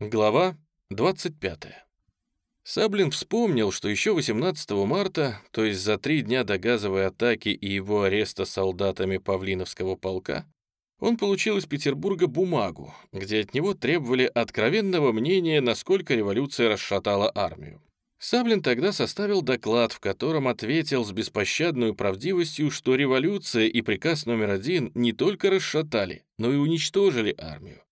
Глава 25. Саблин вспомнил, что еще 18 марта, то есть за три дня до газовой атаки и его ареста солдатами Павлиновского полка, он получил из Петербурга бумагу, где от него требовали откровенного мнения, насколько революция расшатала армию. Саблин тогда составил доклад, в котором ответил с беспощадной правдивостью, что революция и приказ номер один не только расшатали, но и уничтожили армию.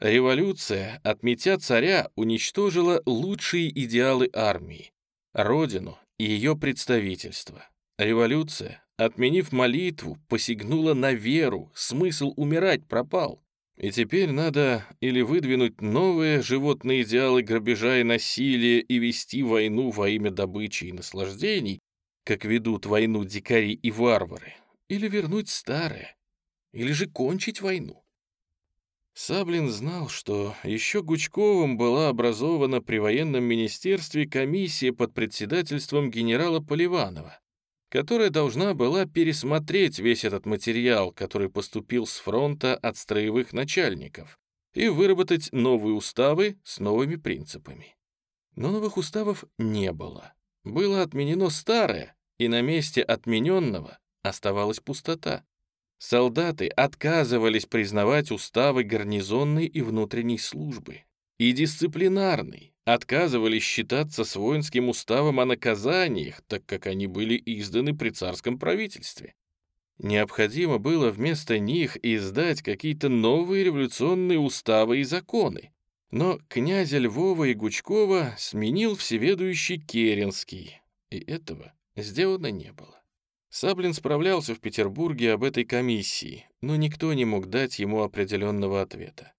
Революция, отметя царя, уничтожила лучшие идеалы армии, родину и ее представительство. Революция, отменив молитву, посягнула на веру, смысл умирать пропал. И теперь надо или выдвинуть новые животные идеалы грабежа и насилия и вести войну во имя добычи и наслаждений, как ведут войну дикари и варвары, или вернуть старое, или же кончить войну. Саблин знал, что еще Гучковым была образована при военном министерстве комиссия под председательством генерала Поливанова, которая должна была пересмотреть весь этот материал, который поступил с фронта от строевых начальников, и выработать новые уставы с новыми принципами. Но новых уставов не было. Было отменено старое, и на месте отмененного оставалась пустота. Солдаты отказывались признавать уставы гарнизонной и внутренней службы. И дисциплинарной отказывались считаться с воинским уставом о наказаниях, так как они были изданы при царском правительстве. Необходимо было вместо них издать какие-то новые революционные уставы и законы. Но князя Львова и Гучкова сменил всеведущий Керенский, и этого сделано не было. Саблин справлялся в Петербурге об этой комиссии, но никто не мог дать ему определенного ответа.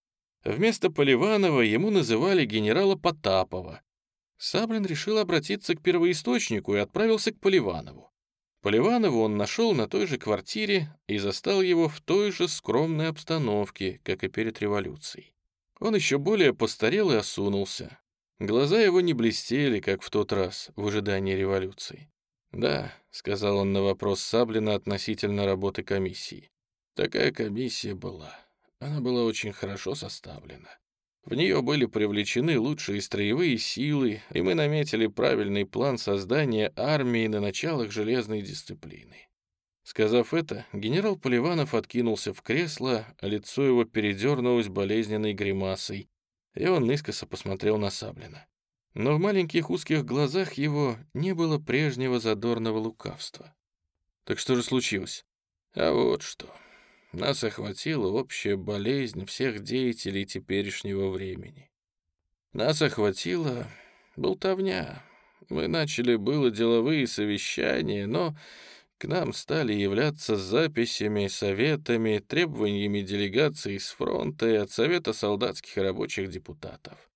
Вместо Поливанова ему называли генерала Потапова. Саблин решил обратиться к первоисточнику и отправился к Поливанову. Поливанову он нашел на той же квартире и застал его в той же скромной обстановке, как и перед революцией. Он еще более постарел и осунулся. Глаза его не блестели, как в тот раз, в ожидании революции. «Да», — сказал он на вопрос Саблина относительно работы комиссии. «Такая комиссия была. Она была очень хорошо составлена. В нее были привлечены лучшие строевые силы, и мы наметили правильный план создания армии на началах железной дисциплины». Сказав это, генерал Поливанов откинулся в кресло, а лицо его передернулось болезненной гримасой, и он искоса посмотрел на Саблина но в маленьких узких глазах его не было прежнего задорного лукавства. Так что же случилось? А вот что. Нас охватила общая болезнь всех деятелей теперешнего времени. Нас охватила болтовня. Мы начали было деловые совещания, но к нам стали являться записями, советами, требованиями делегаций с фронта и от Совета солдатских рабочих депутатов.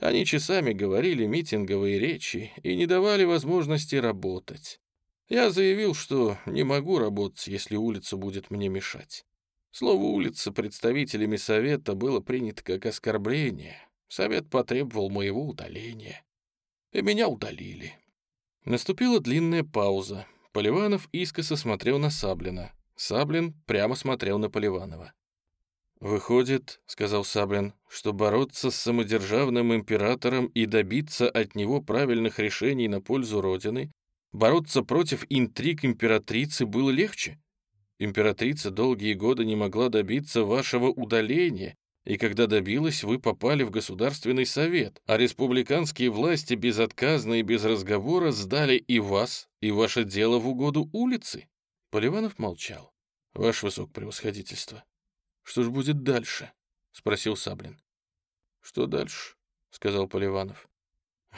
Они часами говорили митинговые речи и не давали возможности работать. Я заявил, что не могу работать, если улица будет мне мешать. Слово «улица» представителями Совета было принято как оскорбление. Совет потребовал моего удаления. И меня удалили. Наступила длинная пауза. Поливанов искоса смотрел на Саблина. Саблин прямо смотрел на Поливанова. «Выходит, — сказал Саблин, — что бороться с самодержавным императором и добиться от него правильных решений на пользу Родины, бороться против интриг императрицы было легче. Императрица долгие годы не могла добиться вашего удаления, и когда добилась, вы попали в Государственный совет, а республиканские власти безотказно и без разговора сдали и вас, и ваше дело в угоду улицы». Поливанов молчал. «Ваше высокопревосходительство», что ж будет дальше? Спросил Саблин. Что дальше? Сказал Поливанов.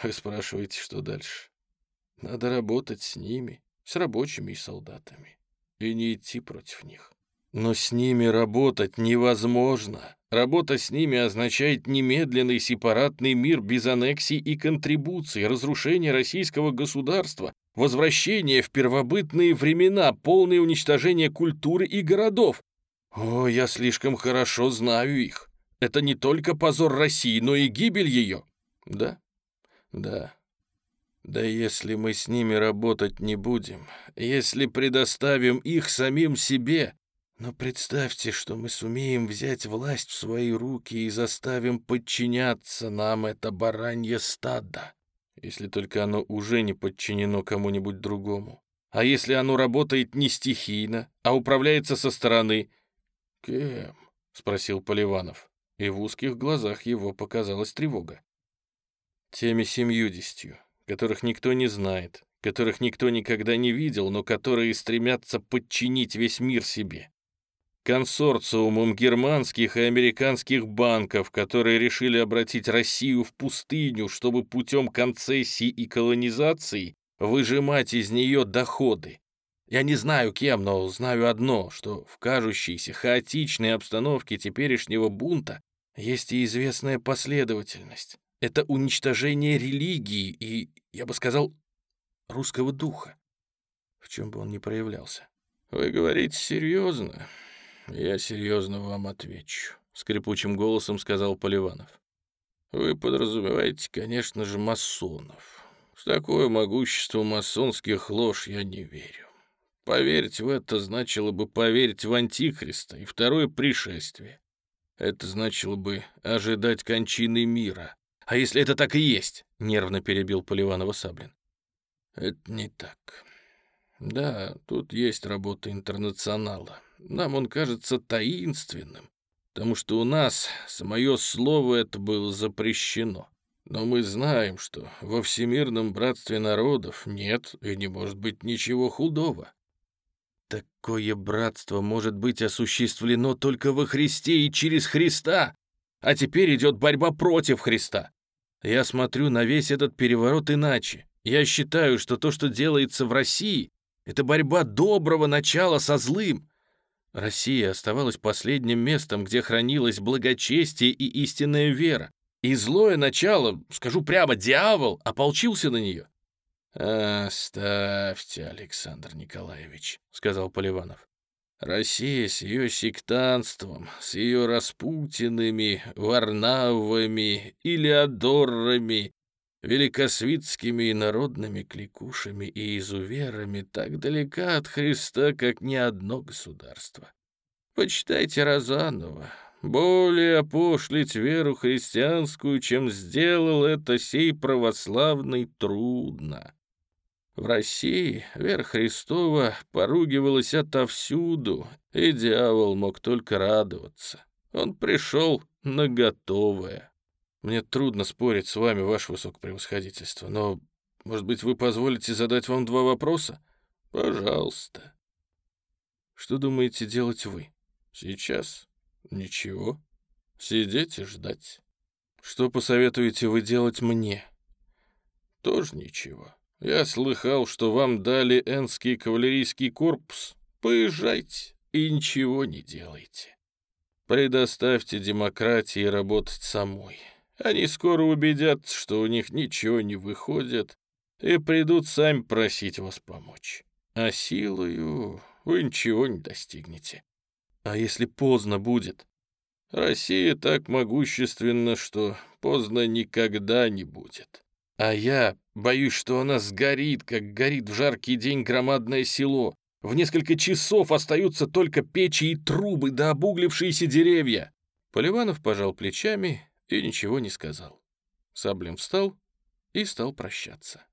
Вы спрашиваете, что дальше? Надо работать с ними, с рабочими и солдатами, и не идти против них. Но с ними работать невозможно. Работа с ними означает немедленный сепаратный мир без аннексий и контрибуций, разрушение российского государства, возвращение в первобытные времена, полное уничтожение культуры и городов, о, я слишком хорошо знаю их. Это не только позор России, но и гибель ее. Да, да. Да если мы с ними работать не будем, если предоставим их самим себе, Но представьте, что мы сумеем взять власть в свои руки и заставим подчиняться нам это баранье стадо. Если только оно уже не подчинено кому-нибудь другому. А если оно работает не стихийно, а управляется со стороны? Кем? — спросил Поливанов, и в узких глазах его показалась тревога. Теми семьюдесятью, которых никто не знает, которых никто никогда не видел, но которые стремятся подчинить весь мир себе консорциумом германских и американских банков, которые решили обратить Россию в пустыню, чтобы путем концессий и колонизации выжимать из нее доходы. Я не знаю кем, но знаю одно, что в кажущейся хаотичной обстановке теперешнего бунта есть и известная последовательность. Это уничтожение религии и, я бы сказал, русского духа, в чем бы он ни проявлялся. «Вы говорите серьезно?» «Я серьезно вам отвечу», — скрипучим голосом сказал Поливанов. «Вы подразумеваете, конечно же, масонов. В такое могущество масонских лож я не верю. Поверить в это значило бы поверить в Антихриста и второе пришествие. Это значило бы ожидать кончины мира. А если это так и есть?» — нервно перебил Поливанова Саблин. «Это не так. Да, тут есть работа интернационала. Нам он кажется таинственным, потому что у нас самое слово это было запрещено. Но мы знаем, что во всемирном братстве народов нет и не может быть ничего худого. Такое братство может быть осуществлено только во Христе и через Христа. А теперь идет борьба против Христа. Я смотрю на весь этот переворот иначе. Я считаю, что то, что делается в России, это борьба доброго начала со злым. Россия оставалась последним местом, где хранилось благочестие и истинная вера. И злое начало, скажу прямо, дьявол, ополчился на нее. «Оставьте, Александр Николаевич», — сказал Поливанов. «Россия с ее сектантством, с ее распутинами, варнавами или адоррами, великосвитскими и народными кликушами и изуверами так далека от Христа, как ни одно государство. Почитайте Розанова. Более опошлить веру христианскую, чем сделал это сей православный, трудно. В России вера Христова поругивалась отовсюду, и дьявол мог только радоваться. Он пришел на готовое. Мне трудно спорить с вами, ваше высокопревосходительство, но, может быть, вы позволите задать вам два вопроса? Пожалуйста. Что думаете делать вы? Сейчас? Ничего. Сидеть и ждать. Что посоветуете вы делать мне? Тоже ничего. Я слыхал, что вам дали Энский кавалерийский корпус. Поезжайте и ничего не делайте. Предоставьте демократии работать самой. Они скоро убедятся, что у них ничего не выходит, и придут сами просить вас помочь. А силою вы ничего не достигнете. А если поздно будет? Россия так могущественна, что поздно никогда не будет. А я боюсь, что она сгорит, как горит в жаркий день громадное село. В несколько часов остаются только печи и трубы да обуглившиеся деревья. Поливанов пожал плечами и ничего не сказал. Саблин встал и стал прощаться.